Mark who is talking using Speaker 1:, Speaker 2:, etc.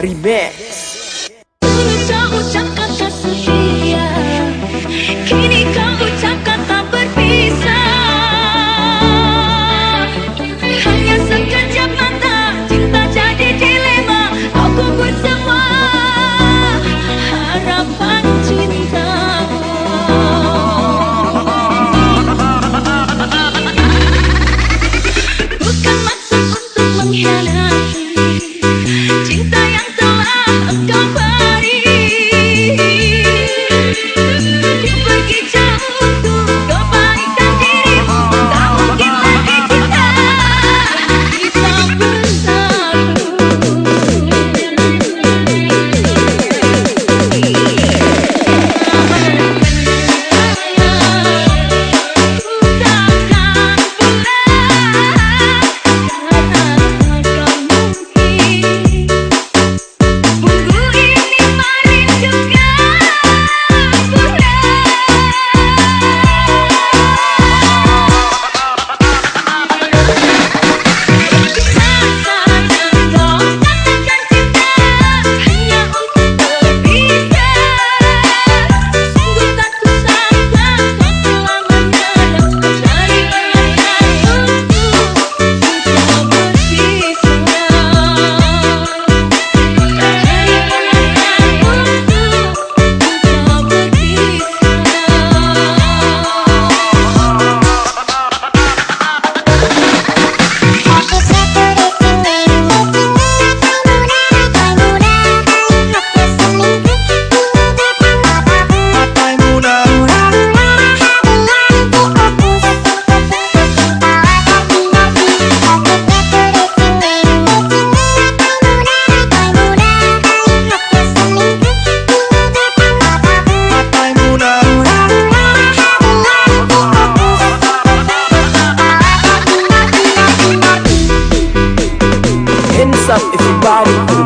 Speaker 1: Remake. up everybody